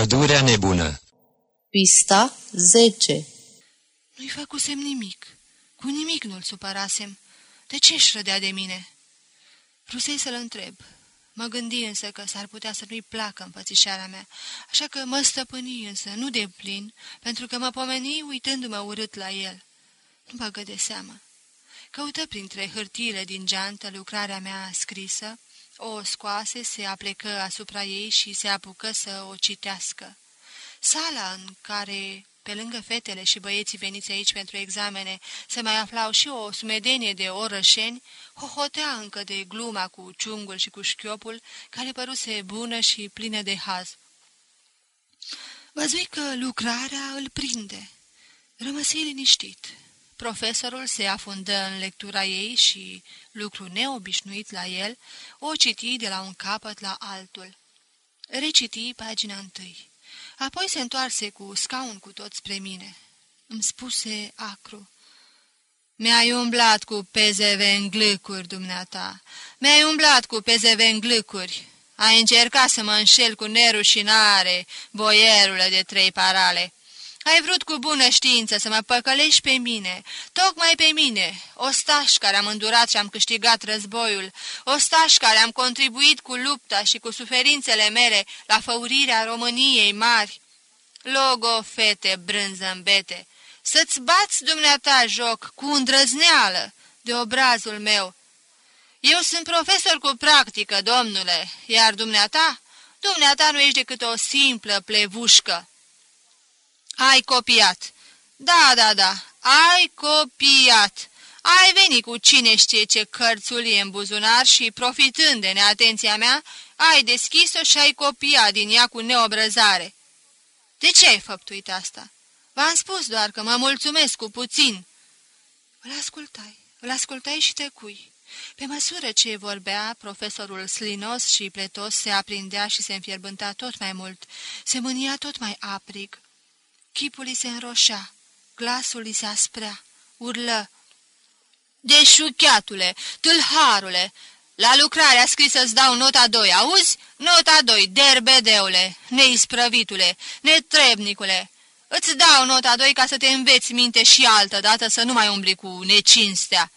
Pădurea nebună Pista 10 Nu-i făcusem nimic. Cu nimic nu-l supărasem. De ce își rădea de mine? Vrusei să-l întreb. Mă gândi însă că s-ar putea să nu-i placă împățișarea mea, așa că mă stăpâni însă, nu de plin, pentru că mă pomeni uitându-mă urât la el. Nu băgă de seamă. Căută printre hârtiile din geantă lucrarea mea scrisă, o scoase, se aplecă asupra ei și se apucă să o citească. Sala în care, pe lângă fetele și băieții veniți aici pentru examene, se mai aflau și o sumedenie de orășeni, hohotea încă de gluma cu ciungul și cu șchiopul, care păruse bună și plină de haz. Văzui că lucrarea îl prinde. Rămăsei liniștit. Profesorul se afundă în lectura ei și, lucru neobișnuit la el, o citi de la un capăt la altul. Reciti pagina întâi. Apoi se întoarse cu scaun cu tot spre mine. Îmi spuse acru. Mi-ai umblat cu pezeve în glâcuri, dumneata. Mi-ai umblat cu pezeve în glâcuri. Ai încercat să mă înșel cu nerușinare, boierule de trei parale. Ai vrut cu bună știință să mă păcălești pe mine, tocmai pe mine, ostaș care am îndurat și am câștigat războiul, ostaș care am contribuit cu lupta și cu suferințele mele la făurirea României mari. Logo, fete, brânză-mbete, să-ți bați dumneata joc cu îndrăzneală de obrazul meu. Eu sunt profesor cu practică, domnule, iar dumneata, dumneata nu ești decât o simplă plevușcă. Ai copiat. Da, da, da, ai copiat. Ai venit cu cine știe ce cărțulie în buzunar și, profitând de neatenția mea, ai deschis-o și ai copiat din ea cu neobrăzare. De ce ai făptuit asta? V-am spus doar că mă mulțumesc cu puțin. Îl ascultai, îl ascultai și tăcui. Pe măsură ce vorbea, profesorul slinos și pletos se aprindea și se înfierbânta tot mai mult, se mânia tot mai aprig. Chipul îi se înroșea, glasul îi se asprea, urlă. Deșuchiatule, tâlharule, la lucrarea scrisă îți dau nota 2, auzi? Nota 2, derbedeule, neisprăvitule, netrebnicule. Îți dau nota 2 ca să te înveți minte și altă dată să nu mai umbli cu necinstea.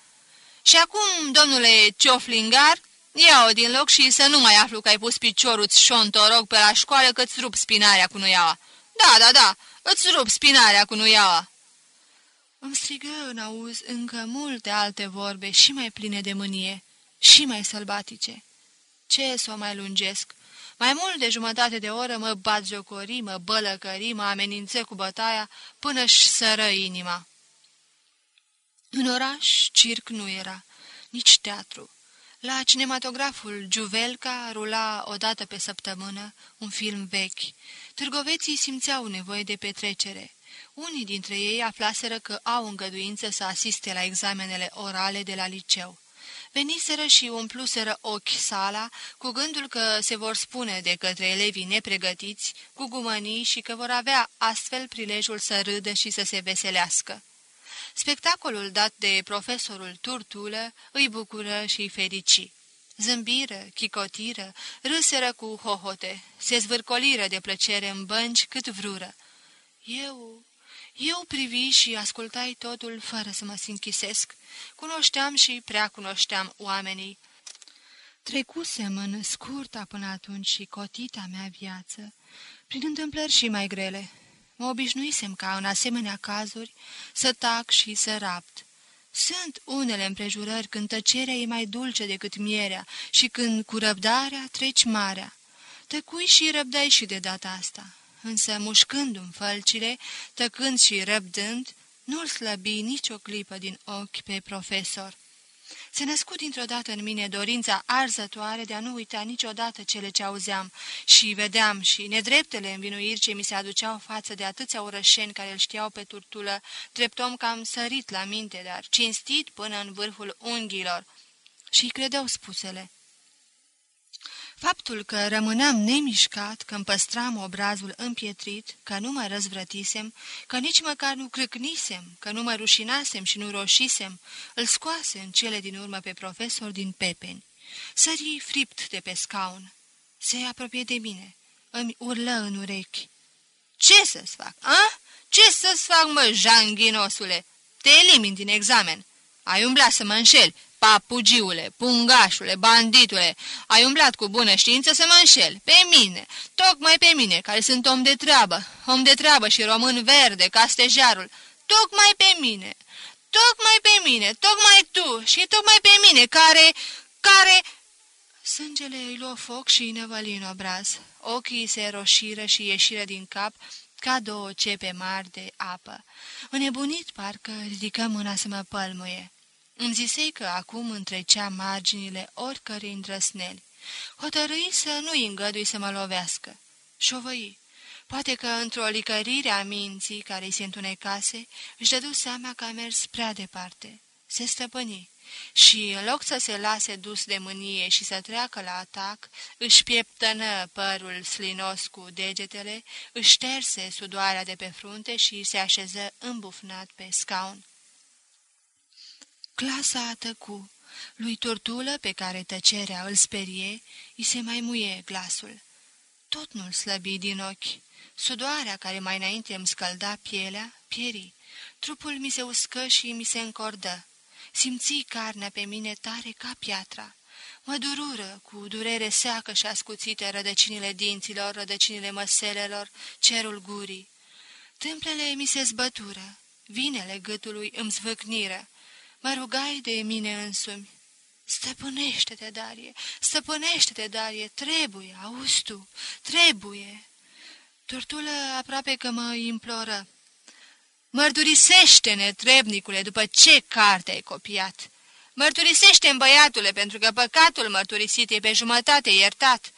Și acum, domnule Cioflingar, ia-o din loc și să nu mai aflu că ai pus piciorul-ți șontorog pe la școală că-ți rup spinarea cu nuiaua. Da, da, da, îți rup spinarea cu nuiaua. Îmi strigă în auz încă multe alte vorbe și mai pline de mânie, și mai sălbatice. Ce să o mai lungesc? Mai mult de jumătate de oră mă bat jocori, mă bălăcări, mă amenință cu bătaia, până-și sără inima. În oraș, circ nu era, nici teatru. La cinematograful Juvelca rula o dată pe săptămână un film vechi. Târgoveții simțeau nevoie de petrecere. Unii dintre ei aflaseră că au îngăduință să asiste la examenele orale de la liceu. Veniseră și umpluseră ochi sala, cu gândul că se vor spune de către elevii nepregătiți, cu gumănii și că vor avea astfel prilejul să râdă și să se veselească. Spectacolul dat de profesorul Turtulă îi bucură și îi ferici. Zâmbiră, chicotiră, râseră cu hohote, se zvârcoliră de plăcere în bănci cât vrură. Eu, eu privi și ascultai totul fără să mă sinchisesc. Cunoșteam și prea cunoșteam oamenii. Trecusem în scurta până atunci și cotita mea viață, prin întâmplări și mai grele. Mă obișnuisem ca în asemenea cazuri să tac și să rapt. Sunt unele împrejurări când tăcerea e mai dulce decât mierea și când cu răbdarea treci marea. Tăcui și răbdai și de data asta, însă mușcându-mi fălcile, tăcând și răbdând, nu-l slăbi nicio clipă din ochi pe profesor. Se născut dintr-o dată în mine dorința arzătoare de a nu uita niciodată cele ce auzeam și vedeam și nedreptele învinuiri ce mi se aduceau față de atâția orășeni care îl știau pe turtulă, dreptom cam sărit la minte, dar cinstit până în vârful unghiilor. Și credeau spusele. Faptul că rămâneam nemișcat, că îmi păstram obrazul împietrit, că nu mă răzvrătisem, că nici măcar nu crâcnisem, că nu mă rușinasem și nu roșisem, îl scoase în cele din urmă pe profesor din pepeni. Sări fript de pe scaun. Se apropie de mine. Îmi urlă în urechi. Ce să-ți fac, a? Ce să-ți fac, mă, janghinosule? Te elimini din examen. Ai umblat să mă înșeli, papugiule, pungașule, banditule, ai umblat cu bună știință să mă înșel. Pe mine, tocmai pe mine, care sunt om de treabă, om de treabă și român verde, ca stejarul, tocmai pe mine, tocmai pe mine, tocmai tu și tocmai pe mine, care, care... Sângele îi luă foc și năvăli în obraz. Ochii se roșiră și ieșiră din cap ca două cepe mari de apă. Înnebunit, parcă ridică mâna să mă pălmuie. Îmi zisei că acum întrecea marginile oricărei îndrăsneli. Hotărâi să nu-i îngădui să mă lovească. Șovăi. Poate că într-o licărire a minții care îi se întunecase, își dădu seama că a mers prea departe. Se stăpâni și, în loc să se lase dus de mânie și să treacă la atac, își pieptănă părul slinos cu degetele, își șterse sudoarea de pe frunte și se așeză îmbufnat pe scaun. Clasa a tăcu. Lui Tortulă, pe care tăcerea îl sperie, îi se mai muie glasul. Tot nu-l slăbi din ochi. Sudoarea care mai înainte îmi scălda pielea, pieri. Trupul mi se uscă și mi se încordă. Simți carnea pe mine tare ca piatra. Mă durură cu durere seacă și ascuțite rădăcinile dinților, rădăcinile măselelor, cerul gurii. Tâmplele mi se zbătură, vinele gâtului îmi zvâcniră. Mă rugai de mine însumi. Stăpânește-te, Darie, stăpânește-te, Darie, trebuie, auzi tu, trebuie. Tortulă aproape că mă imploră. Mărturisește-ne, trebnicule, după ce carte ai copiat. Mărturisește-mi, băiatule, pentru că păcatul mărturisit e pe jumătate iertat.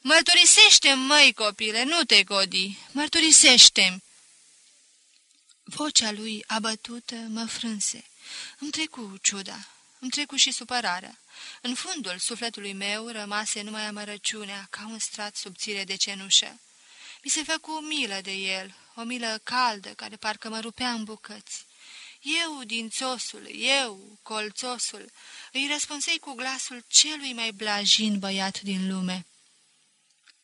Mărturisește-mi, măi, copile, nu te godi, mărturisește-mi. Vocea lui abătută mă frânse. Îmi trecu ciuda, îmi trecu și supărarea. În fundul sufletului meu rămase numai amărăciunea, ca un strat subțire de cenușă. Mi se făcu milă de el, o milă caldă, care parcă mă rupea în bucăți. Eu, din țosul, eu, colțosul, îi răspunsei cu glasul celui mai blajin băiat din lume.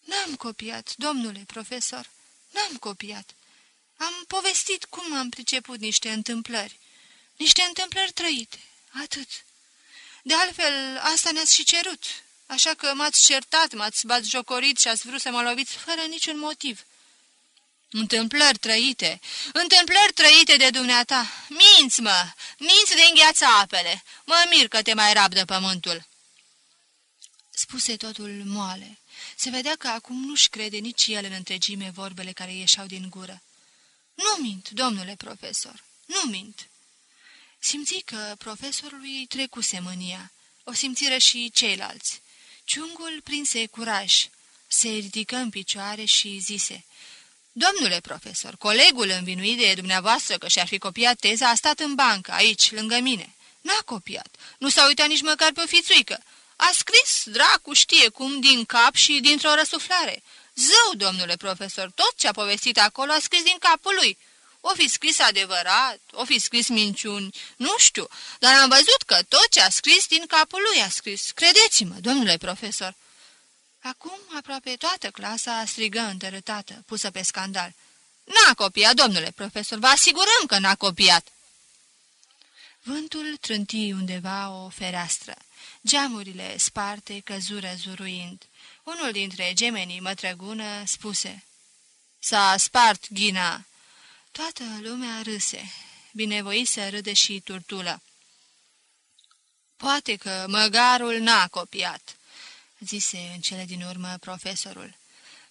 N-am copiat, domnule profesor, n-am copiat. Am povestit cum am priceput niște întâmplări. Niște întâmplări trăite, atât. De altfel, asta ne-ați și cerut, așa că m-ați certat, m-ați jocorit și ați vrut să mă loviți fără niciun motiv. Întâmplări trăite, întâmplări trăite de dumneata. Minți, mă, minți de îngheața apele. Mă mir că te mai rabdă pământul. Spuse totul moale. Se vedea că acum nu-și crede nici el în întregime vorbele care ieșeau din gură. Nu mint, domnule profesor, nu mint. Simți că profesorului îi trecuse mânia. O simțiră și ceilalți. Ciungul prinse curaj. Se ridică în picioare și zise... Domnule profesor, colegul învinuit de dumneavoastră că și-ar fi copiat teza a stat în bancă, aici, lângă mine. N-a copiat. Nu s-a uitat nici măcar pe o fițuică. A scris, dracu știe cum, din cap și dintr-o răsuflare. Zău, domnule profesor, tot ce a povestit acolo a scris din capul lui. O fi scris adevărat, o fi scris minciuni, nu știu, dar am văzut că tot ce a scris din capul lui a scris. Credeți-mă, domnule profesor. Acum aproape toată clasa strigă întărâtată, pusă pe scandal. N-a copiat, domnule profesor, vă asigurăm că n-a copiat. Vântul trânti undeva o fereastră. Geamurile sparte căzură zuruind. Unul dintre gemenii mătrăgună spuse. S-a spart ghina. Toată lumea râse. Binevoi să râde și turtulă. Poate că măgarul n-a copiat, zise în cele din urmă profesorul.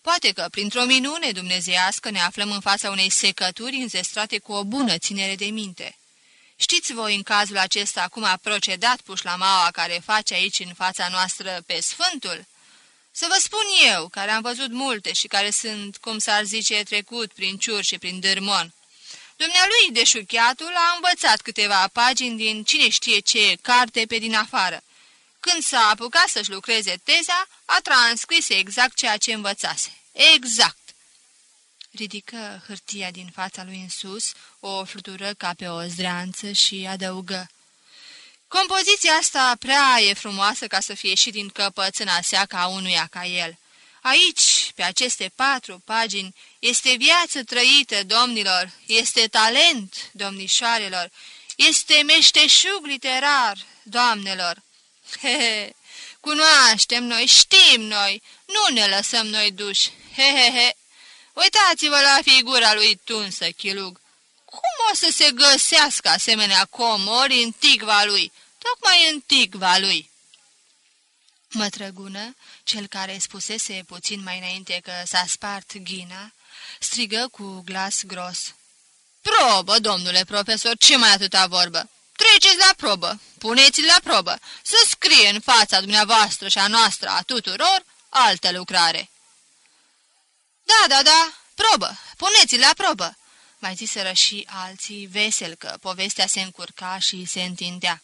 Poate că, printr-o minune dumnezeiască, ne aflăm în fața unei secături înzestrate cu o bună ținere de minte. Știți voi în cazul acesta cum a procedat pușlamaua care face aici în fața noastră pe Sfântul? Să vă spun eu, care am văzut multe și care sunt, cum s-ar zice, trecut prin ciur și prin dârmon. Dumnealui deșuchiatul a învățat câteva pagini din cine știe ce carte pe din afară. Când s-a apucat să-și lucreze teza, a transcris exact ceea ce învățase. Exact! Ridică hârtia din fața lui în sus, o flutură ca pe o zdreanță și adăugă. Compoziția asta prea e frumoasă ca să fie și din căpățâna seaca unuia ca el. Aici, pe aceste patru pagini, este viață trăită, domnilor, este talent, domnișoarelor, este meșteșug literar, doamnelor. He, cunoaștem noi, știm noi, nu ne lăsăm noi duși. He, he, he. Uitați-vă la figura lui Tunsă, Chilug. Cum o să se găsească asemenea comori în ticva lui, tocmai în ticva lui? Mătrăgună, cel care spusese puțin mai înainte că s-a spart ghina, strigă cu glas gros. Probă, domnule profesor, ce mai atâta vorbă? Treceți la probă, puneți-l la probă, să scrie în fața dumneavoastră și a noastră a tuturor altă lucrare. Da, da, da, probă, puneți-l la probă, mai ziseră și alții vesel că povestea se încurca și se întindea.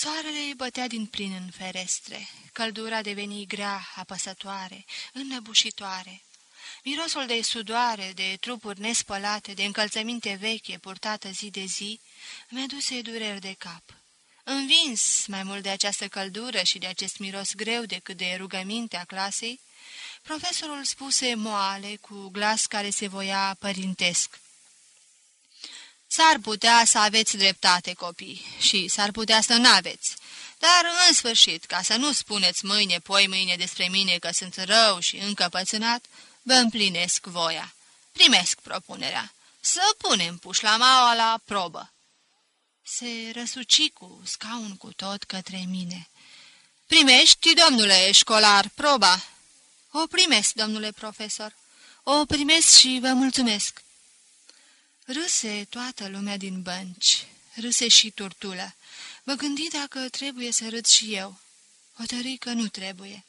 Soarele bătea din plin în ferestre, căldura deveni grea, apăsătoare, înnăbușitoare. Mirosul de sudoare, de trupuri nespălate, de încălțăminte veche purtată zi de zi, mi-a dus dureri de cap. Învins mai mult de această căldură și de acest miros greu decât de rugămintea clasei, profesorul spuse moale cu glas care se voia părintesc. S-ar putea să aveți dreptate, copii, și s-ar putea să nu aveți. Dar, în sfârșit, ca să nu spuneți mâine, poi mâine despre mine că sunt rău și încăpățânat, vă împlinesc voia. Primesc propunerea. Să punem pușlamaua la probă. Se răsuci cu scaun cu tot către mine. Primești, domnule școlar, proba? O primesc, domnule profesor. O primesc și vă mulțumesc. Râse toată lumea din bănci, râse și turtulă. Mă gândi dacă trebuie să râd și eu. Hotărâi că nu trebuie.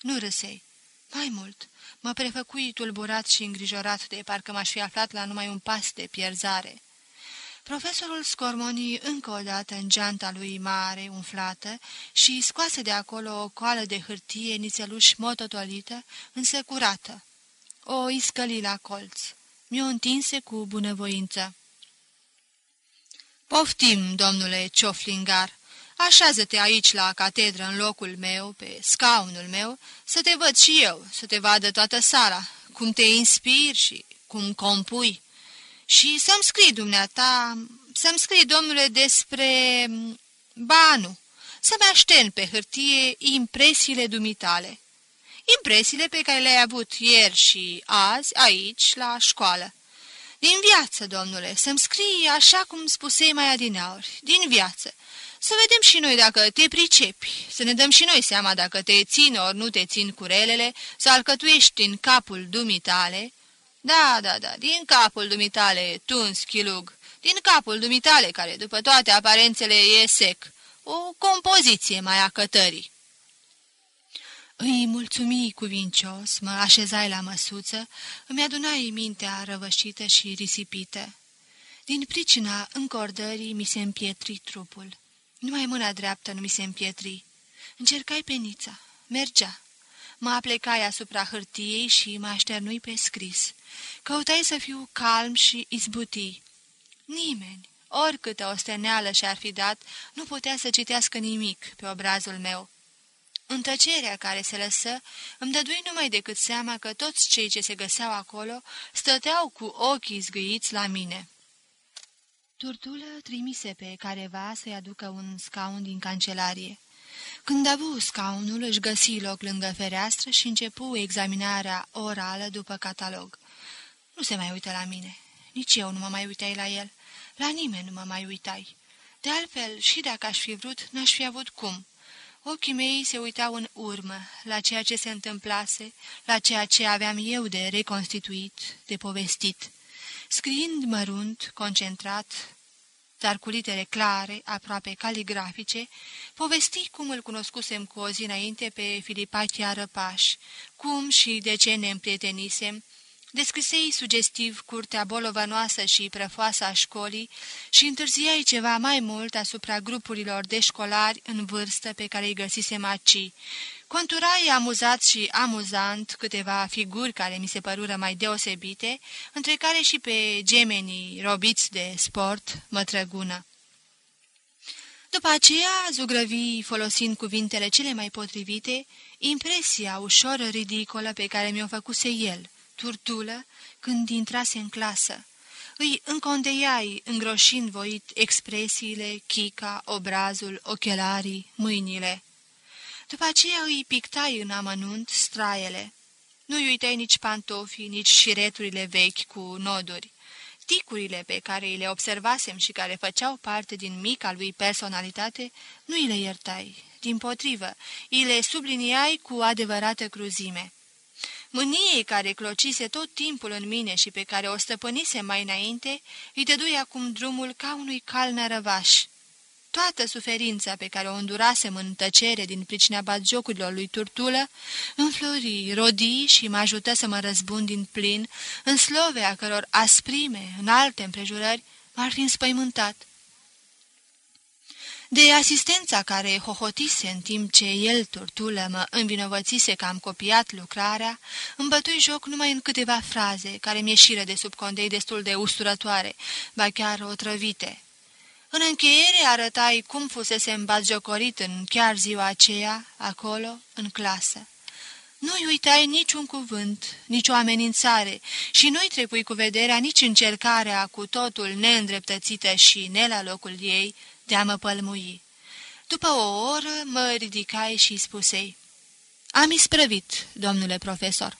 Nu râsei. Mai mult, mă prefăcui tulburat și îngrijorat de parcă m-aș fi aflat la numai un pas de pierzare. Profesorul scormoni încă o dată în geanta lui mare, umflată, și scoase de acolo o coală de hârtie nițeluș mototolită, însă curată. O iscăli la colț mi-o întinse cu bunăvoință. Poftim, domnule Cioflingar, așează-te aici la catedră în locul meu, pe scaunul meu, să te văd și eu, să te vadă toată sala, cum te inspiri și cum compui. Și să-mi scrii, dumneata, să-mi scrii, domnule, despre... banu, să-mi aștern pe hârtie impresiile dumitale impresiile pe care le-ai avut ieri și azi aici, la școală. Din viață, domnule, să-mi scrii așa cum spusei mai adineauri, din viață. Să vedem și noi dacă te pricepi, să ne dăm și noi seama dacă te țin ori nu te țin curelele, să alcătuiești în capul dumitale. Da, da, da, din capul dumitale, tuns, chilug, din capul dumitale, care după toate aparențele e sec, o compoziție mai a cătării. Îi mulțumi cuvincios, mă așezai la măsuță, îmi adunai mintea răvășită și risipită. Din pricina încordării mi se împietri trupul. Numai mâna dreaptă nu mi se împietri. Încercai penița. Mergea. Mă aplecai asupra hârtiei și mă așternui pe scris. Căutai să fiu calm și izbuti. Nimeni, oricâtă osteneală și-ar fi dat, nu putea să citească nimic pe obrazul meu. În tăcerea care se lăsă, îmi dădui numai decât seama că toți cei ce se găseau acolo stăteau cu ochii zgâiți la mine. Turtulă trimise pe careva să-i aducă un scaun din cancelarie. Când a avut scaunul, își găsi loc lângă fereastră și începu examinarea orală după catalog. Nu se mai uită la mine. Nici eu nu mă mai uitai la el. La nimeni nu mă mai uitai. De altfel, și dacă aș fi vrut, n-aș fi avut cum. Ochii mei se uitau în urmă, la ceea ce se întâmplase, la ceea ce aveam eu de reconstituit, de povestit. Scriind mărunt, concentrat, dar cu litere clare, aproape caligrafice, povesti cum îl cunoscusem cu o zi înainte pe Filipachia Răpaș, cum și de ce ne împrietenisem, Descrisei sugestiv curtea bolovănoasă și prăfoasă a școlii și întârziai ceva mai mult asupra grupurilor de școlari în vârstă pe care îi găsisem aci. Conturai amuzat și amuzant câteva figuri care mi se părură mai deosebite, între care și pe gemenii robiți de sport, mătrăgună. După aceea, zugrăvi, folosind cuvintele cele mai potrivite, impresia ușor ridicolă pe care mi-o făcuse el, turtulă, când intrase în clasă. Îi încondeiai, îngroșind voit expresiile, chica, obrazul, ochelarii, mâinile. După aceea îi pictai în amănunt straiele. Nu-i uitai nici pantofii, nici șireturile vechi cu noduri. Ticurile pe care îi le observasem și care făceau parte din mica lui personalitate, nu îi le iertai. Din potrivă, îi le subliniai cu adevărată cruzime. Mâniei care clocise tot timpul în mine și pe care o stăpânise mai înainte, îi dădui acum drumul ca unui cal nărăvaș. Toată suferința pe care o îndurasem în tăcere din pricina batjocurilor lui Turtulă, înflori, rodi și mă ajută să mă răzbun din plin, în slove a căror asprime, în alte împrejurări, m-ar fi înspăimântat. De asistența care hohotise în timp ce el, Turtulă, mă învinovățise că am copiat lucrarea, îmi bătui joc numai în câteva fraze, care mi-eșiră de sub condei destul de usturătoare, ba chiar otrăvite. În încheiere arătai cum fusese îmbatjocorit în chiar ziua aceea, acolo, în clasă. Nu-i uitai niciun cuvânt, nicio amenințare și nu-i trecui cu vederea nici încercarea cu totul neîndreptățită și ne la locul ei de a mă pălmui. După o oră mă ridicai și spusei, Am isprăvit, domnule profesor."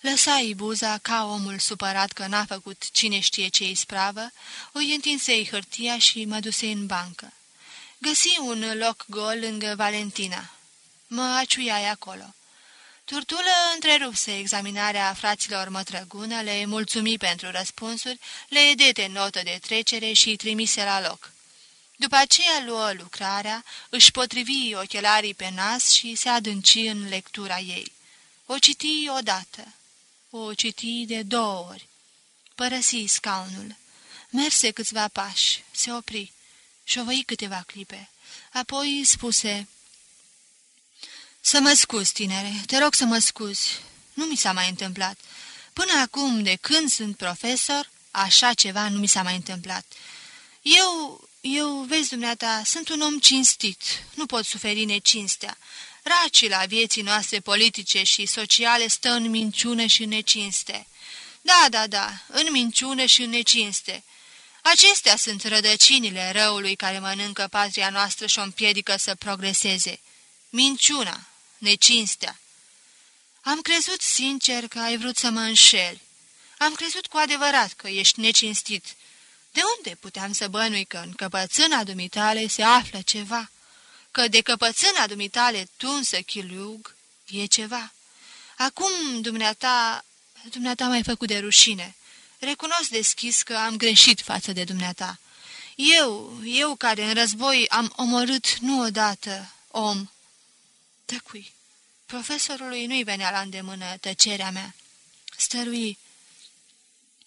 Lăsai buza ca omul supărat că n-a făcut cine știe ce ispravă, îi întinsei hârtia și mă dusei în bancă. Găsi un loc gol lângă Valentina. Mă aciuiai acolo. Turtulă întrerupse examinarea fraților mătrăgună, le mulțumi pentru răspunsuri, le dete notă de trecere și trimise la loc. După aceea luă lucrarea, își potrivi ochelarii pe nas și se adânci în lectura ei. O citi odată, o citi de două ori. Părăsi scaunul. Merse câțiva pași, se opri, șovăi câteva clipe. Apoi spuse, Să mă scuzi, tinere, te rog să mă scuzi. Nu mi s-a mai întâmplat. Până acum, de când sunt profesor, așa ceva nu mi s-a mai întâmplat. Eu, eu, vezi dumneata, sunt un om cinstit, nu pot suferi necinstea. Racila vieții noastre politice și sociale stă în minciună și în necinste. Da, da, da, în minciună și în necinste. Acestea sunt rădăcinile răului care mănâncă patria noastră și o împiedică să progreseze. Minciuna, necinstea. Am crezut sincer că ai vrut să mă înșeli. Am crezut cu adevărat că ești necinstit. De unde puteam să bănui că în căpățâna dumitale se află ceva? că de căpățâna dumitale tunsă chiliug e ceva. Acum, dumneata, dumneata m-ai făcut de rușine. Recunosc deschis că am greșit față de dumneata. Eu, eu care în război am omorât nu odată om. Tăcui. Profesorului nu-i venea la îndemână tăcerea mea. Stărui.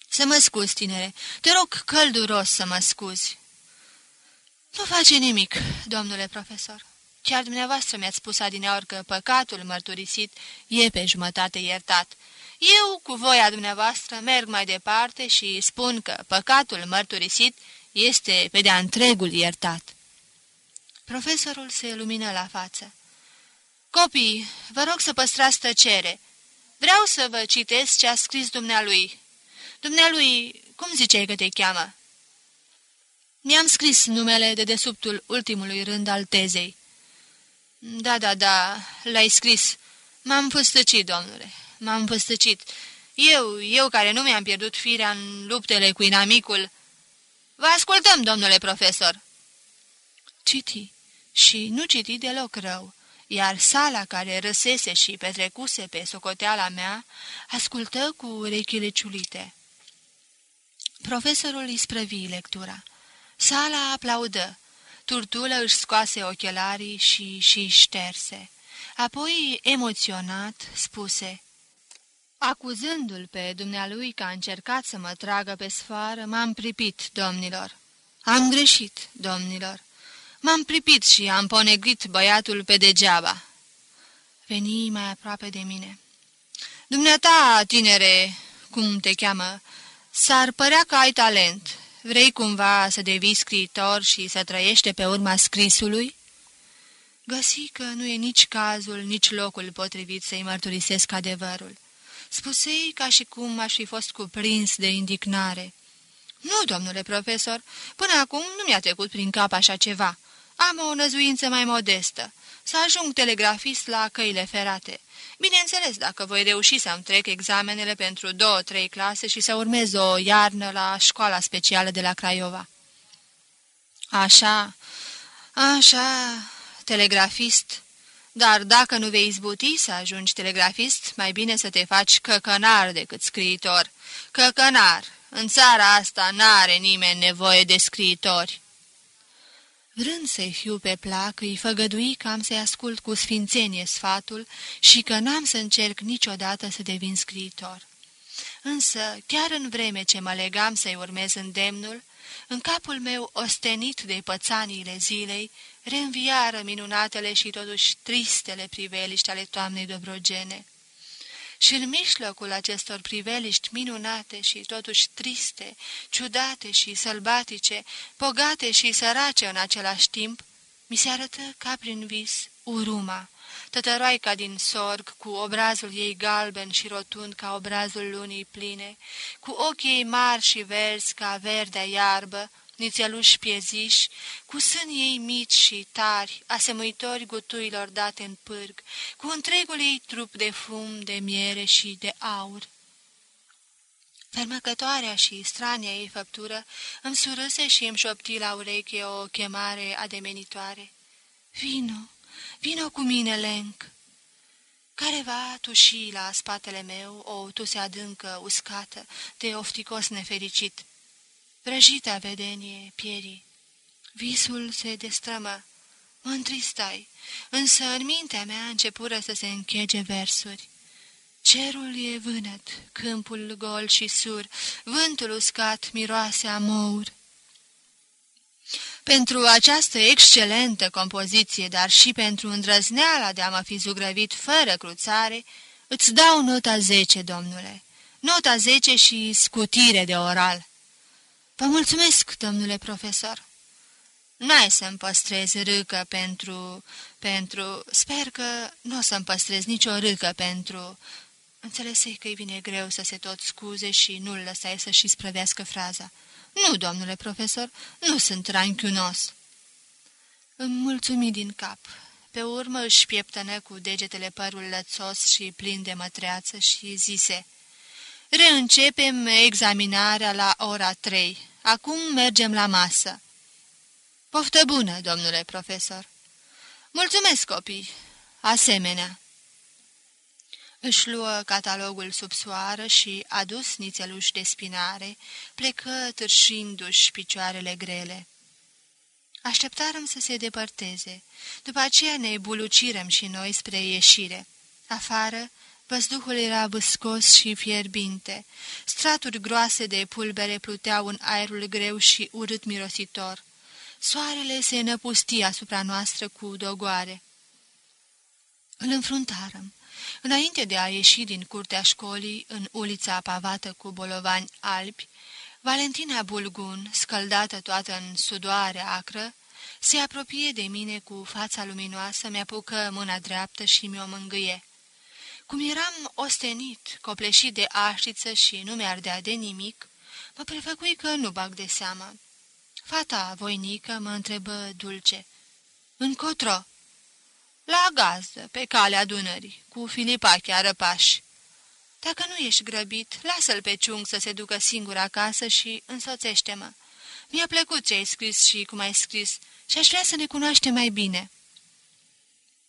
Să mă scuzi, tinere. Te rog călduros să mă scuzi. Nu face nimic, domnule profesor. Chiar dumneavoastră mi-ați spus adineori că păcatul mărturisit e pe jumătate iertat. Eu, cu voia dumneavoastră, merg mai departe și spun că păcatul mărturisit este pe de-a întregul iertat. Profesorul se lumină la față. Copii, vă rog să păstrați tăcere. Vreau să vă citesc ce a scris dumnealui. Dumnealui, cum ziceai că te cheamă? Mi-am scris numele de desubtul ultimului rând al tezei. Da, da, da, l-ai scris. M-am păstăcit, domnule, m-am păstăcit. Eu, eu care nu mi-am pierdut firea în luptele cu inamicul... Vă ascultăm, domnule profesor. Citi și nu citi deloc rău, iar sala care răsese și petrecuse pe socoteala mea ascultă cu urechile ciulite. Profesorul îi sprăvi lectura. Sala aplaudă. Turtulă își scoase ochelarii și și șterse. Apoi, emoționat, spuse... Acuzându-l pe dumnealui că a încercat să mă tragă pe sfoară, m-am pripit, domnilor. Am greșit, domnilor. M-am pripit și am ponegrit băiatul pe degeaba. Veni mai aproape de mine. Dumneata, tinere, cum te cheamă, s-ar părea că ai talent. vrei cumva să devii scriitor și să trăiește pe urma scrisului?" Găsi că nu e nici cazul, nici locul potrivit să-i mărturisesc adevărul. Spusei ca și cum aș fi fost cuprins de indignare. Nu, domnule profesor, până acum nu mi-a trecut prin cap așa ceva. Am o năzuință mai modestă, să ajung telegrafist la căile ferate. Bineînțeles, dacă voi reuși să-mi trec examenele pentru două-trei clase și să urmez o iarnă la școala specială de la Craiova. Așa, așa, telegrafist. Dar dacă nu vei izbuti să ajungi telegrafist, mai bine să te faci căcănar decât scriitor. Căcănar! În țara asta n-are nimeni nevoie de scriitori. Vrând să-i fiu pe plac, îi făgădui că am să-i ascult cu sfințenie sfatul și că n-am să încerc niciodată să devin scriitor. Însă, chiar în vreme ce mă legam să-i urmez îndemnul, în capul meu ostenit de pățaniile zilei, reînviară minunatele și totuși tristele priveliști ale toamnei Dobrogene. Și în mijlocul acestor priveliști minunate și totuși triste, ciudate și sălbatice, bogate și sărace în același timp, mi se arătă ca prin vis Uruma, tătăroaica din sorg, cu obrazul ei galben și rotund ca obrazul lunii pline, cu ochii ei mari și verzi ca verdea iarbă, nițeluși pieziși, cu sânii ei mici și tari, asemuitori gutuilor date în pârg, cu întregul ei trup de fum, de miere și de aur. Fermăcătoarea și strania ei făptură îmi surâse și îmi șopti la ureche o chemare ademenitoare. Vino, vino cu mine, Lenc! Careva tuși la spatele meu o tuse adâncă, uscată, de ofticos nefericit vrăjita vedenie pierii. Visul se destrămă. Mă întristai, însă în mintea mea începură să se închege versuri. Cerul e vânăt, câmpul gol și sur, vântul uscat miroase amour. Pentru această excelentă compoziție, dar și pentru îndrăzneala de a mă fi zugrăvit fără cruțare, îți dau nota 10, domnule. Nota 10 și scutire de oral. Vă mulțumesc, domnule profesor. N-ai să-mi păstrez râcă pentru... pentru... Sper că nu o să-mi păstrez nicio râcă pentru... Înțelesei că-i vine greu să se tot scuze și nu-l lăsai să-și sprăvească fraza. Nu, domnule profesor, nu sunt ranchiunos. Îmi mulțumi din cap. Pe urmă își pieptănă cu degetele părul lățos și plin de mătreață și zise... Reîncepem examinarea la ora trei. Acum mergem la masă." Poftă bună, domnule profesor." Mulțumesc, copii. Asemenea." Își luă catalogul sub soară și, adus nițeluși de spinare, plecă târșindu-și picioarele grele. Așteptarăm să se depărteze, după aceea ne bulucirăm și noi spre ieșire. Afară, Văzduhul era băscos și fierbinte. Straturi groase de pulbere pluteau în aerul greu și urât mirositor. Soarele se năpustia asupra noastră cu dogoare. Îl înfruntarăm. Înainte de a ieși din curtea școlii, în ulița pavată cu bolovani albi, Valentina Bulgun, scăldată toată în sudoare acră, se apropie de mine cu fața luminoasă, mi-apucă mâna dreaptă și mi-o mângâie. Cum eram ostenit, copleșit de aștiță și nu mi-ardea de nimic, mă prefăcui că nu bag de seamă. Fata voinică mă întrebă dulce. Încotro? La gazdă, pe calea Dunării, cu Filipache răpaș. Dacă nu ești grăbit, lasă-l pe ciung să se ducă singur acasă și însoțește-mă. Mi-a plăcut ce ai scris și cum ai scris și aș vrea să ne cunoaștem mai bine."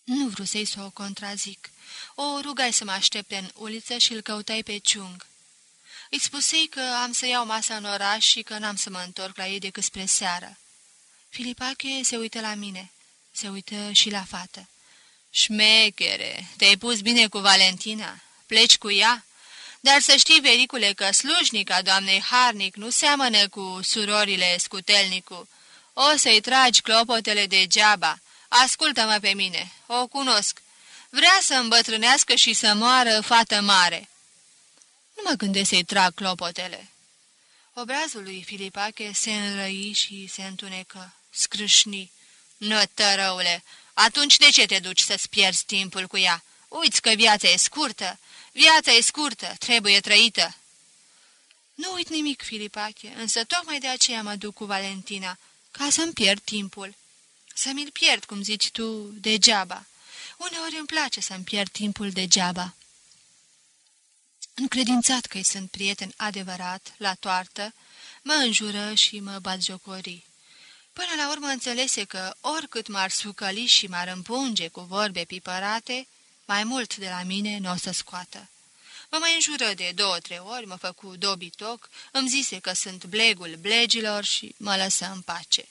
Nu vrusei să o contrazic. O rugai să mă aștepte în uliță și îl căutai pe ciung. Îi spusei că am să iau masa în oraș și că n-am să mă întorc la ei decât spre seară. Filipache se uită la mine. Se uită și la fată. Șmechere, te-ai pus bine cu Valentina? Pleci cu ea? Dar să știi, vericule, că slujnica doamnei Harnic nu seamănă cu surorile Scutelnicu. O să-i tragi clopotele degeaba. Ascultă-mă pe mine, o cunosc. Vrea să îmbătrânească și să moară fată mare. Nu mă gândesc să-i trag clopotele. Obrazul lui Filipache se înrăi și se întunecă, scrâșni. Nătărăule, atunci de ce te duci să-ți pierzi timpul cu ea? Uiți că viața e scurtă. Viața e scurtă, trebuie trăită. Nu uit nimic, Filipache, însă tocmai de aceea mă duc cu Valentina, ca să-mi pierd timpul. Să mi-l pierd, cum zici tu, degeaba. Uneori îmi place să-mi pierd timpul degeaba. Încredințat că-i sunt prieten adevărat, la toartă, mă înjură și mă batjocori. Până la urmă înțelese că, oricât m-ar sucăli și m-ar împunge cu vorbe pipărate, mai mult de la mine nu o să scoată. Mă mai înjură de două-trei ori, mă făcu dobitoc, îmi zise că sunt blegul blegilor și mă lăsă în pace.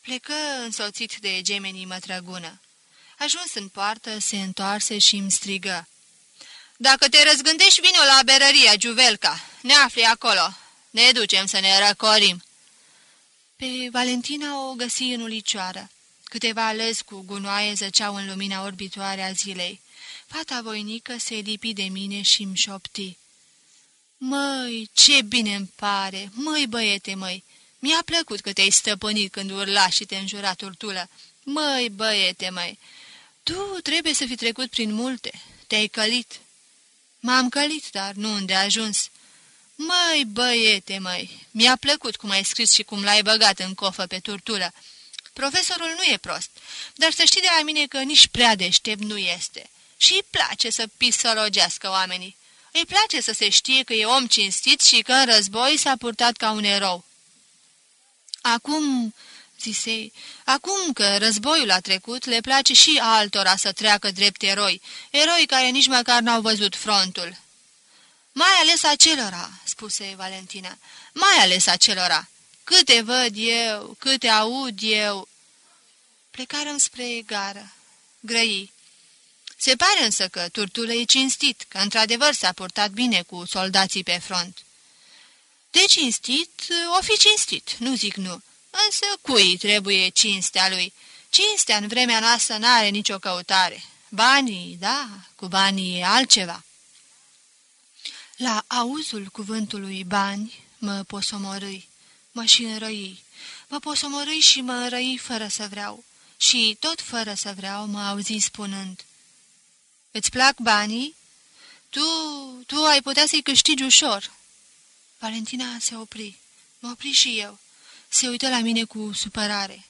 Plecă însoțit de gemenii mătrăgună. Ajuns în poartă, se întoarse și îmi strigă. Dacă te răzgândești, vino la berăria Giuvelca. Ne afli acolo. Ne ducem să ne răcorim." Pe Valentina o găsi în ulicioară. Câteva lăzi cu gunoaie zăceau în lumina orbitoare a zilei. Fata voinică se lipi de mine și îmi șopti. Măi, ce bine îmi pare! Măi, băiete, măi! Mi-a plăcut că te-ai stăpânit când urla și te înjura turtulă. Măi, băiete, măi! Tu trebuie să fi trecut prin multe. Te-ai călit. M-am călit, dar nu unde ajuns. Măi, băiete, măi, mi-a plăcut cum ai scris și cum l-ai băgat în cofă pe turtulă. Profesorul nu e prost, dar să știi de la mine că nici prea deștept nu este. Și îi place să pisălogească oamenii. Îi place să se știe că e om cinstit și că în război s-a purtat ca un erou. Acum, zisei, acum că războiul a trecut, le place și altora să treacă drept eroi, eroi care nici măcar n-au văzut frontul. Mai ales acelora, spuse Valentina, mai ales acelora. Câte văd eu, câte aud eu. Plecarăm spre gară. Grăi. Se pare însă că turtulă e cinstit, că într-adevăr s-a purtat bine cu soldații pe front. De cinstit, o fi cinstit, nu zic nu, însă cui trebuie cinstea lui? Cinstea în vremea noastră n-are nicio căutare. Banii, da, cu banii e altceva. La auzul cuvântului bani mă posomorâi, mă și înrăi, mă posomorâi și mă înrăi fără să vreau, și tot fără să vreau mă auzi spunând, Îți plac banii? Tu, tu ai putea să-i câștigi ușor." Valentina se opri. Mă opri și eu. Se uită la mine cu supărare.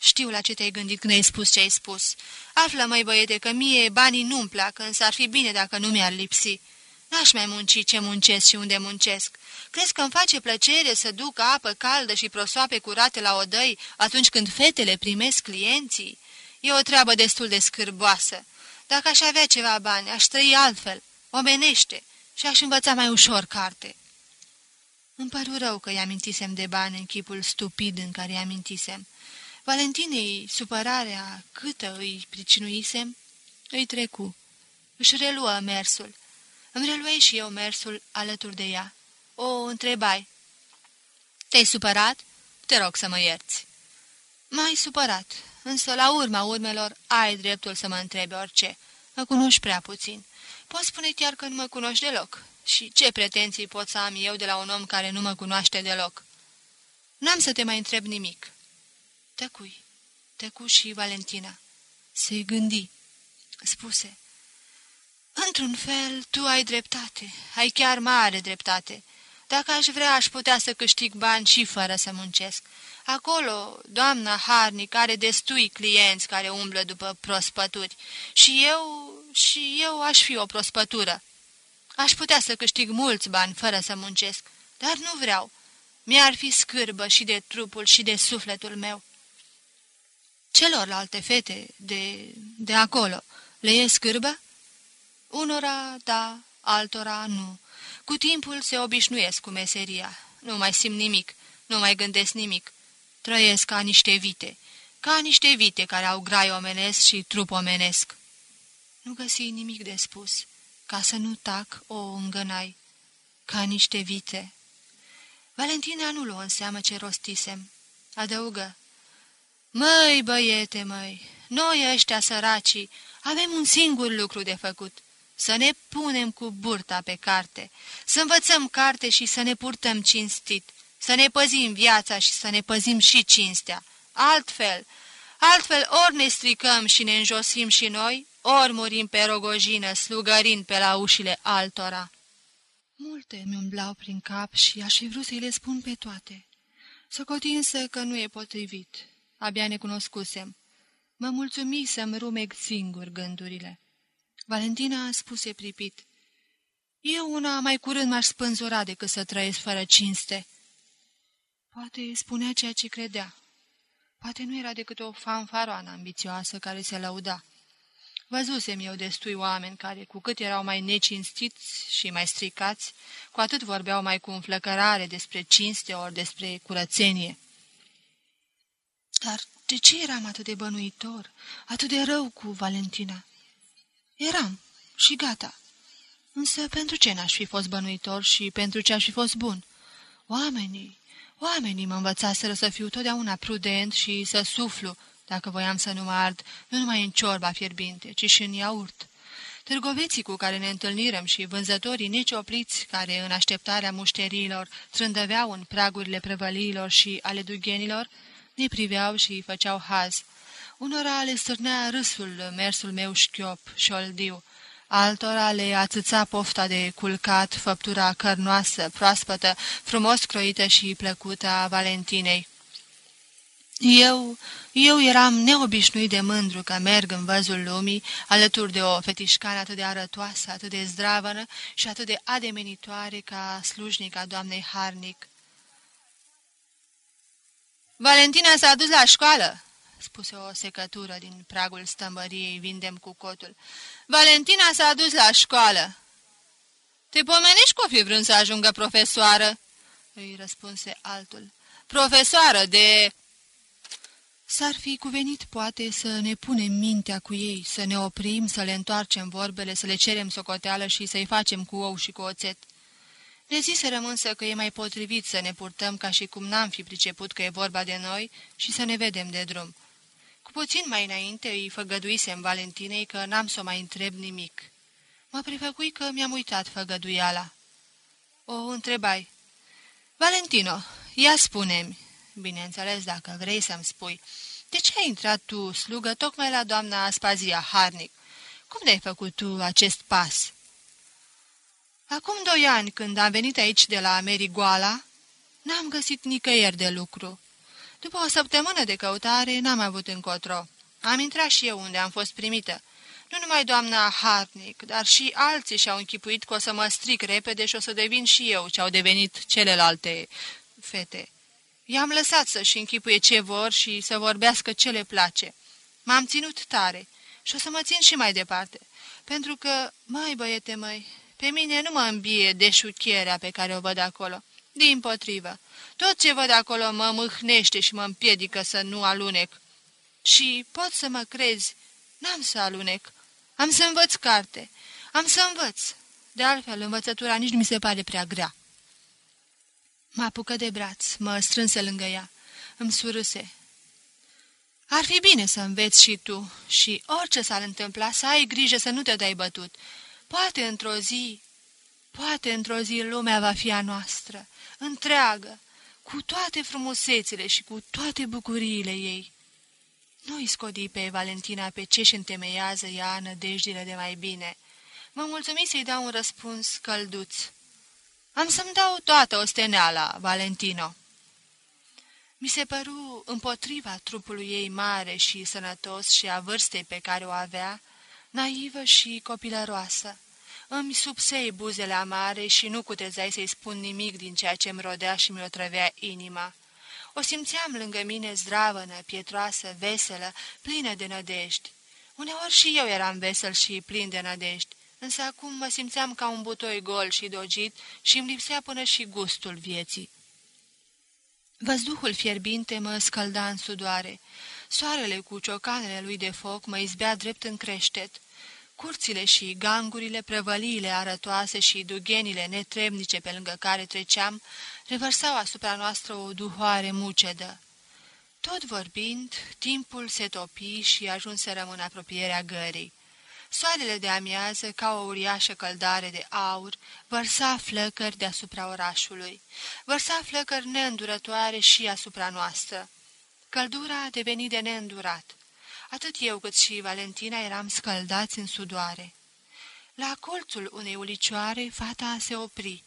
Știu la ce te-ai gândit când ai spus ce ai spus. Află, măi băiete, că mie banii nu-mi plac, însă ar fi bine dacă nu mi-ar lipsi. N-aș mai munci ce muncesc și unde muncesc. Crezi că îmi face plăcere să duc apă caldă și prosoape curate la odăi atunci când fetele primesc clienții? E o treabă destul de scârboasă. Dacă aș avea ceva bani, aș trăi altfel, omenește, și aș învăța mai ușor carte. Îmi păru rău că i-amintisem de bani în chipul stupid în care i-amintisem. Valentinei, supărarea câtă îi pricinuisem, îi trecu. Își reluă mersul. Îmi reluai și eu mersul alături de ea. O întrebai. Te-ai supărat? Te rog să mă ierți. M-ai supărat, însă la urma urmelor ai dreptul să mă întrebi orice. Mă cunoști prea puțin. Poți spune chiar că nu mă cunoști deloc. Și ce pretenții pot să am eu de la un om care nu mă cunoaște deloc? N-am să te mai întreb nimic. Tăcui. Tăcu și Valentina. Se gândi. Spuse. Într-un fel, tu ai dreptate. Ai chiar mare dreptate. Dacă aș vrea, aș putea să câștig bani și fără să muncesc. Acolo, doamna Harnic are destui clienți care umblă după prospături și eu, și eu aș fi o prospătură. Aș putea să câștig mulți bani fără să muncesc, dar nu vreau. Mi-ar fi scârbă și de trupul și de sufletul meu. Celorlalte fete de, de acolo le e scârbă? Unora da, altora nu. Cu timpul se obișnuiesc cu meseria. Nu mai simt nimic, nu mai gândesc nimic. Trăiesc ca niște vite, ca niște vite care au grai omenesc și trup omenesc. Nu găsi nimic de spus, ca să nu tac o îngănai, ca niște vite. Valentina nu luă în seamă ce rostisem. Adăugă. Măi, băiete, măi, noi ăștia săracii avem un singur lucru de făcut, să ne punem cu burta pe carte, să învățăm carte și să ne purtăm cinstit, să ne păzim viața și să ne păzim și cinstea. Altfel, altfel ori ne stricăm și ne înjosim și noi, ori murim pe rogojină, slugărind pe la ușile altora. Multe mi umblau prin cap și aș fi vrut să-i le spun pe toate. Să cotinsă că nu e potrivit. Abia ne cunoscusem. Mă mulțumi să-mi rumeg singur gândurile. Valentina a spuse pripit. Eu una mai curând m-aș spânzura decât să trăiesc fără cinste. Poate spunea ceea ce credea. Poate nu era decât o fanfaroană ambițioasă care se lăuda. Văzusem eu destui oameni care, cu cât erau mai necinstiți și mai stricați, cu atât vorbeau mai cu înflăcărare despre cinste ori despre curățenie. Dar de ce eram atât de bănuitor, atât de rău cu Valentina? Eram și gata. Însă pentru ce n-aș fi fost bănuitor și pentru ce aș fi fost bun? Oamenii, oamenii mă învățaseră să fiu totdeauna prudent și să suflu, dacă voiam să nu mă ard, nu numai în ciorba fierbinte, ci și în iaurt. Târgoveții cu care ne întâlnirăm și vânzătorii neciopliți care, în așteptarea mușterilor, trândăveau în pragurile prăvăliilor și ale dughenilor, ne priveau și făceau haz. Unora le stârnea râsul mersul meu șchiop, șoldiu, altora le atâța pofta de culcat, făptura cărnoasă, proaspătă, frumos croită și plăcută a Valentinei. Eu, eu eram neobișnuit de mândru că merg în văzul lumii, alături de o fetișcană atât de arătoasă, atât de zdravănă și atât de ademenitoare ca slujnica doamnei Harnic. Valentina s-a dus la școală, spuse o secătură din pragul stămbăriei vindem cu cotul. Valentina s-a dus la școală. Te pomenești cu fi vrând să ajungă profesoară? îi răspunse altul. Profesoară de... S-ar fi cuvenit, poate, să ne punem mintea cu ei, să ne oprim, să le întoarcem vorbele, să le cerem socoteală și să-i facem cu ou și cu oțet. Ne ziserăm însă că e mai potrivit să ne purtăm ca și cum n-am fi priceput că e vorba de noi și să ne vedem de drum. Cu puțin mai înainte îi făgăduisem Valentinei că n-am să o mai întreb nimic. Mă prefăcui că mi-am uitat făgăduiala. O întrebai. Valentino, ia spune-mi, bineînțeles dacă vrei să-mi spui, de ce ai intrat tu, slugă, tocmai la doamna Aspazia Harnic? Cum de-ai făcut tu acest pas?" Acum doi ani, când am venit aici de la Merigoala, n-am găsit nicăieri de lucru. După o săptămână de căutare, n-am avut încotro. Am intrat și eu unde am fost primită. Nu numai doamna Harnic, dar și alții și-au închipuit că o să mă stric repede și o să devin și eu ce au devenit celelalte fete. I-am lăsat să-și închipuie ce vor și să vorbească ce le place. M-am ținut tare și o să mă țin și mai departe, pentru că, mai băiete măi, pe mine nu mă îmbie deșuchierea pe care o văd acolo. Din potrivă, tot ce văd acolo mă mâhnește și mă împiedică să nu alunec. Și pot să mă crezi, n-am să alunec. Am să învăț carte, am să învăț. De altfel, învățătura nici nu mi se pare prea grea. Mă apucă de braț, mă strânse lângă ea, îmi surâse. Ar fi bine să înveți și tu și orice s-ar întâmpla să ai grijă să nu te dai bătut. Poate într-o zi, poate într-o zi lumea va fi a noastră, întreagă, cu toate frumusețile și cu toate bucuriile ei. Nu-i scodi pe Valentina pe ce-și întemeiază ea nădejdile de mai bine. Mă mulțumi să-i dau un răspuns călduț. Am să-mi dau toată osteneala, Valentino." Mi se păru împotriva trupului ei mare și sănătos și a vârstei pe care o avea, naivă și copilăroasă. Îmi subsei buzele amare și nu cutezai să-i spun nimic din ceea ce îmi rodea și mi-o trăvea inima. O simțeam lângă mine zdravănă, pietroasă, veselă, plină de nădejdi. Uneori și eu eram vesel și plin de nădejdi însă acum mă simțeam ca un butoi gol și dogit și îmi lipsea până și gustul vieții. Văzduhul fierbinte mă scălda în sudoare. Soarele cu ciocanele lui de foc mă izbea drept în creștet. Curțile și gangurile, prăvăliile arătoase și dughenile netrebnice pe lângă care treceam, revărsau asupra noastră o duhoare mucedă. Tot vorbind, timpul se topi și ajunse rămân apropierea gării. Soarele de amiază, ca o uriașă căldare de aur, vărsa flăcări deasupra orașului. Vărsa flăcări neîndurătoare și asupra noastră. Căldura a devenit de neîndurat. Atât eu cât și Valentina eram scăldați în sudoare. La colțul unei ulicioare, fata se opri.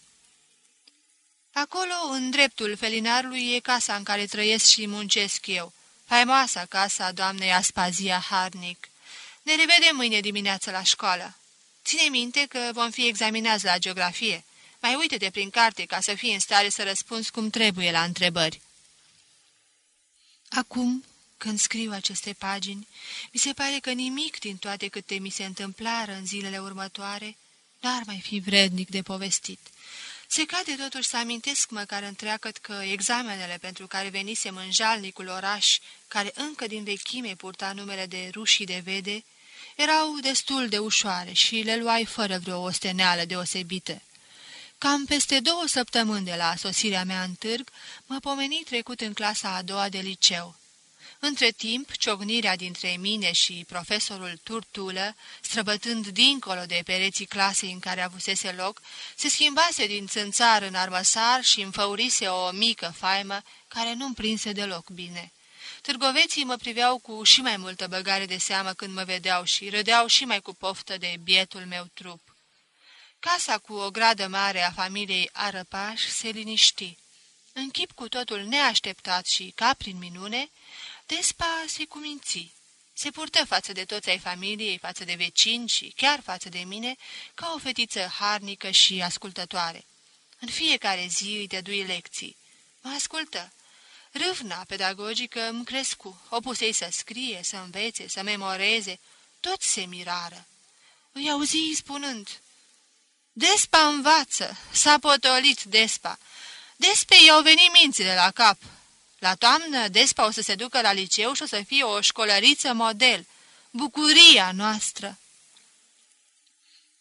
Acolo, în dreptul felinarului, e casa în care trăiesc și muncesc eu, faimoasa casa doamnei Aspazia Harnic. Ne revedem mâine dimineață la școală. Ține minte că vom fi examinați la geografie. Mai uite-te prin carte ca să fii în stare să răspunzi cum trebuie la întrebări. Acum, când scriu aceste pagini, mi se pare că nimic din toate câte mi se întâmplară în zilele următoare n-ar mai fi vrednic de povestit. Se cade totuși să amintesc măcar întreagăt că examenele pentru care venisem în jalnicul oraș, care încă din vechime purta numele de rușii de vede, erau destul de ușoare și le luai fără vreo osteneală deosebită. Cam peste două săptămâni de la sosirea mea în târg, mă pomeni trecut în clasa a doua de liceu. Între timp, ciocnirea dintre mine și profesorul Turtulă, străbătând dincolo de pereții clasei în care avusese loc, se schimbase din țânțar în armăsar și înfăurise o mică faimă care nu-mi prinse deloc bine. Târgoveții mă priveau cu și mai multă băgare de seamă când mă vedeau și râdeau și mai cu poftă de bietul meu trup. Casa cu o gradă mare a familiei Arăpaș se liniști. În chip cu totul neașteptat și ca prin minune, Despa se cuminți. Se purtă față de toți ai familiei, față de vecini și chiar față de mine, ca o fetiță harnică și ascultătoare. În fiecare zi îi dădui lecții. Mă ascultă. Râvna pedagogică îmi crescu, opusei să scrie, să învețe, să memoreze, toți se mirară. Îi auzi spunând, Despa învață, s-a potolit Despa. Despei i-au venit mințile la cap, la toamnă, Despa o să se ducă la liceu și o să fie o școlăriță model. Bucuria noastră!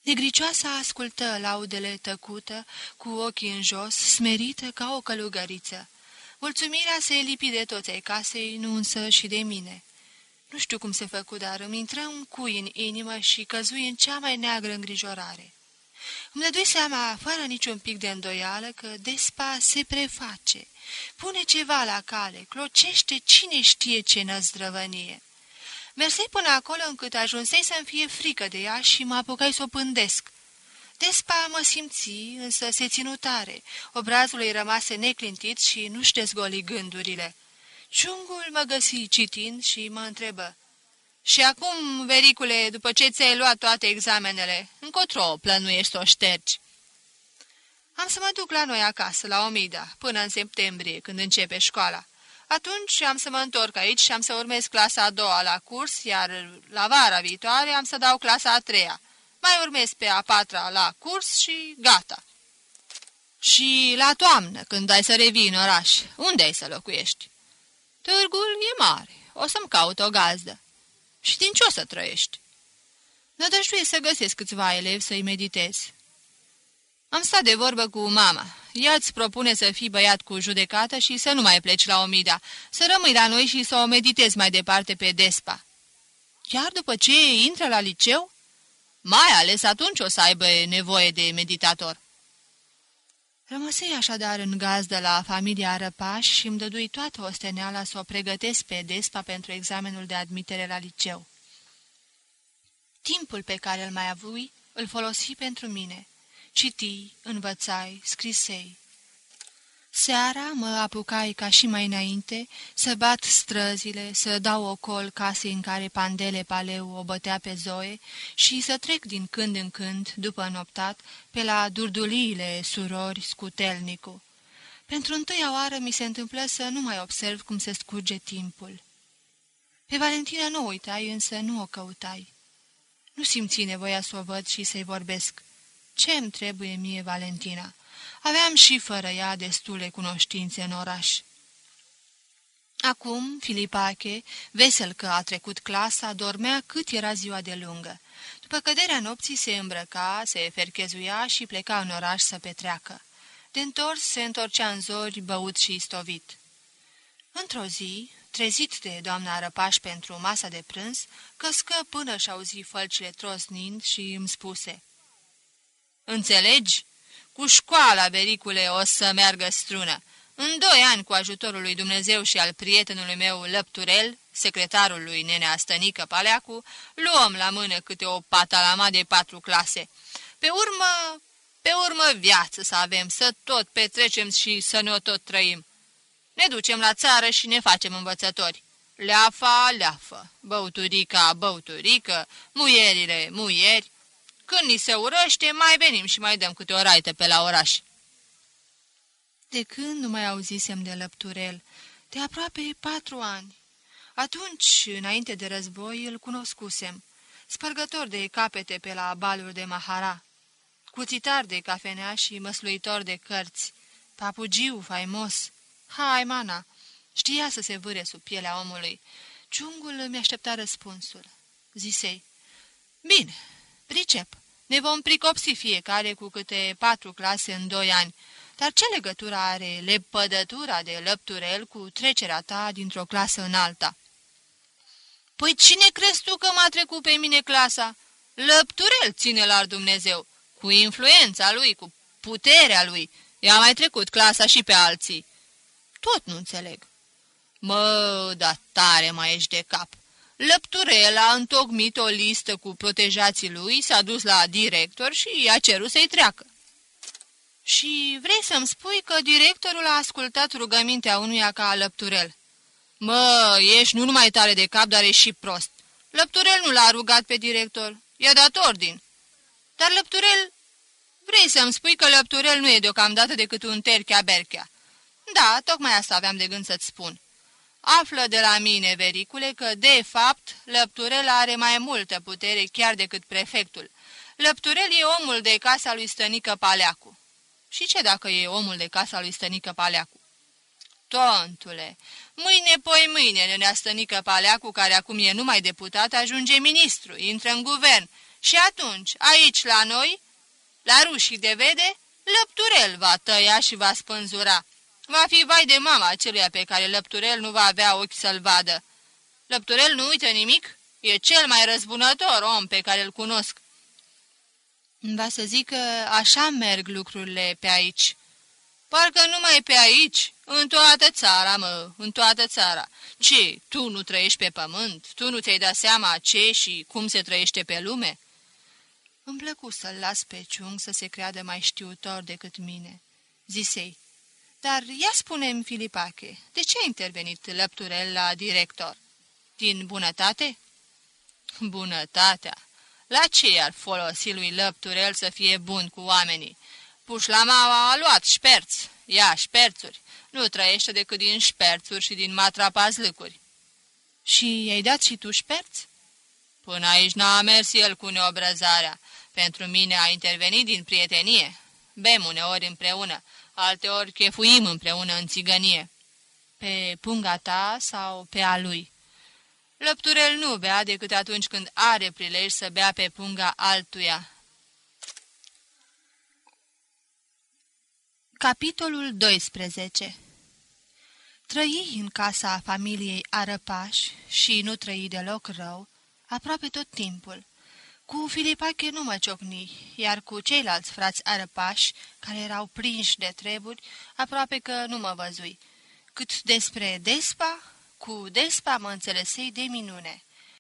Negricioasa ascultă laudele tăcută, cu ochii în jos, smerită ca o călugăriță. Mulțumirea se lipi de toți ai casei, nu însă și de mine. Nu știu cum se făcu, dar îmi intră un cui în inimă și căzui în cea mai neagră îngrijorare. Îmi dădui seama, fără niciun pic de îndoială, că Despa se preface Pune ceva la cale, clocește cine știe ce năzdrăvănie. Mersei până acolo încât ajunsei să-mi fie frică de ea și mă apucai să o pândesc. Despa mă simți, însă se ținu tare. Obrazul îi rămase neclintit și nu-și dezgoli gândurile. Ciungul mă găsi citind și mă întrebă. Și acum, vericule, după ce ți-ai luat toate examenele, încotro plănuiești să o ștergi?" Am să mă duc la noi acasă, la Omida, până în septembrie, când începe școala. Atunci am să mă întorc aici și am să urmez clasa a doua la curs, iar la vara viitoare am să dau clasa a treia. Mai urmez pe a patra la curs și gata. Și la toamnă, când ai să revii în oraș, unde ai să locuiești? Târgul e mare, o să-mi caut o gazdă. Și din ce o să trăiești? Nădăjduie să găsesc câțiva elevi să-i meditez. Am stat de vorbă cu mama. Ea îți propune să fii băiat cu judecată și să nu mai pleci la Omida, să rămâi la noi și să o meditezi mai departe pe Despa. Chiar după ce intră la liceu? Mai ales atunci o să aibă nevoie de meditator. Rămăsei așadar în gazdă la familia Răpaș și îmi dădui toată osteneala să o pregătesc pe Despa pentru examenul de admitere la liceu. Timpul pe care îl mai avui îl folosi pentru mine. Citi, învățai, scrisei. Seara mă apucai ca și mai înainte să bat străzile, să dau ocol casei în care Pandele Paleu o bătea pe Zoe și să trec din când în când, după noptat, pe la durduliile surori scutelnicu. Pentru întâia oară mi se întâmplă să nu mai observ cum se scurge timpul. Pe Valentina nu uitai, însă nu o căutai. Nu simți nevoia să o văd și să-i vorbesc. Ce-mi trebuie mie, Valentina? Aveam și fără ea destule cunoștințe în oraș. Acum, Filipache, vesel că a trecut clasa, dormea cât era ziua de lungă. După căderea nopții se îmbrăca, se ferchezuia și pleca în oraș să petreacă. De întors se întorcea în zori, băut și istovit. Într-o zi, trezit de doamna Răpaș pentru masa de prânz, căscă până și auzi fălcile trosnind și îmi spuse. Înțelegi? Cu școala, bericule, o să meargă strună. În doi ani, cu ajutorul lui Dumnezeu și al prietenului meu Lăpturel, secretarul lui Nenea Stănică Paleacu, luăm la mână câte o patalama de patru clase. Pe urmă, pe urmă viață să avem, să tot petrecem și să ne o tot trăim. Ne ducem la țară și ne facem învățători. Leafa, leafă, băuturica, băuturică, muierile, muieri. Când ni se urăște, mai venim și mai dăm câte o raită pe la oraș. De când nu mai auzisem de lăpturel? De aproape patru ani. Atunci, înainte de război, îl cunoscusem. Spărgător de capete pe la baluri de Mahara, cuțitar de cafenea și măsluitor de cărți, papugiu faimos. Hai, mana! Știa să se vâre sub pielea omului. Ciungul mi aștepta răspunsul. Zisei, Bine, pricep. Ne vom pricopsi fiecare cu câte patru clase în doi ani, dar ce legătură are lepădătura de lăpturel cu trecerea ta dintr-o clasă în alta? Păi cine crezi tu că m-a trecut pe mine clasa? Lăpturel ține la Dumnezeu, cu influența lui, cu puterea lui. I-a mai trecut clasa și pe alții. Tot nu înțeleg. Mă, da tare mai ești de cap. Lăpturel a întocmit o listă cu protejații lui, s-a dus la director și i-a cerut să-i treacă. Și vrei să-mi spui că directorul a ascultat rugămintea unuia ca Lăpturel? Mă, ești nu numai tare de cap, dar ești și prost. Lăpturel nu l-a rugat pe director, i-a dat ordin. Dar Lăpturel... Vrei să-mi spui că Lăpturel nu e deocamdată decât un terchea-berchea. Da, tocmai asta aveam de gând să-ți spun. Află de la mine, vericule, că, de fapt, Lăpturel are mai multă putere chiar decât prefectul. Lăpturel e omul de casa lui Stănică Paleacu. Și ce dacă e omul de casa lui Stănică Paleacu? Tontule, mâine, poi mâine, nenea Stănică Paleacu, care acum e numai deputat, ajunge ministru, intră în guvern. Și atunci, aici la noi, la rușii de vede, Lăpturel va tăia și va spânzura. Va fi vai de mama aceluia pe care Lăpturel nu va avea ochi să-l vadă. Lăpturel nu uită nimic? E cel mai răzbunător om pe care îl cunosc. Va să zic că așa merg lucrurile pe aici. Parcă numai pe aici, în toată țara, mă, în toată țara. Ce, tu nu trăiești pe pământ? Tu nu ți-ai dat seama ce și cum se trăiește pe lume?" Îmi plăcu să-l las pe Ciung să se creadă mai știutor decât mine. Zisei, dar ia spune-mi, Filipache, de ce a intervenit Lăpturel la director? Din bunătate? Bunătatea? La ce ar folosi lui Lăpturel să fie bun cu oamenii? Pușlamaua a luat șperți, ia șperțuri. Nu trăiește decât din șperțuri și din matrapazlâcuri. Și i-ai dat și tu șperți? Până aici n-a mers el cu neobrăzarea. Pentru mine a intervenit din prietenie. Bem uneori împreună, alteori chefuim împreună în țigănie. Pe punga ta sau pe a lui? Lăpturel nu bea decât atunci când are prilej să bea pe punga altuia. Capitolul 12 Trăi în casa familiei Arăpaș și nu trăi deloc rău, aproape tot timpul. Cu Filipache nu mă ciocni, iar cu ceilalți frați arăpași, care erau prinși de treburi, aproape că nu mă văzui. Cât despre Despa, cu Despa mă înțelesei de minune.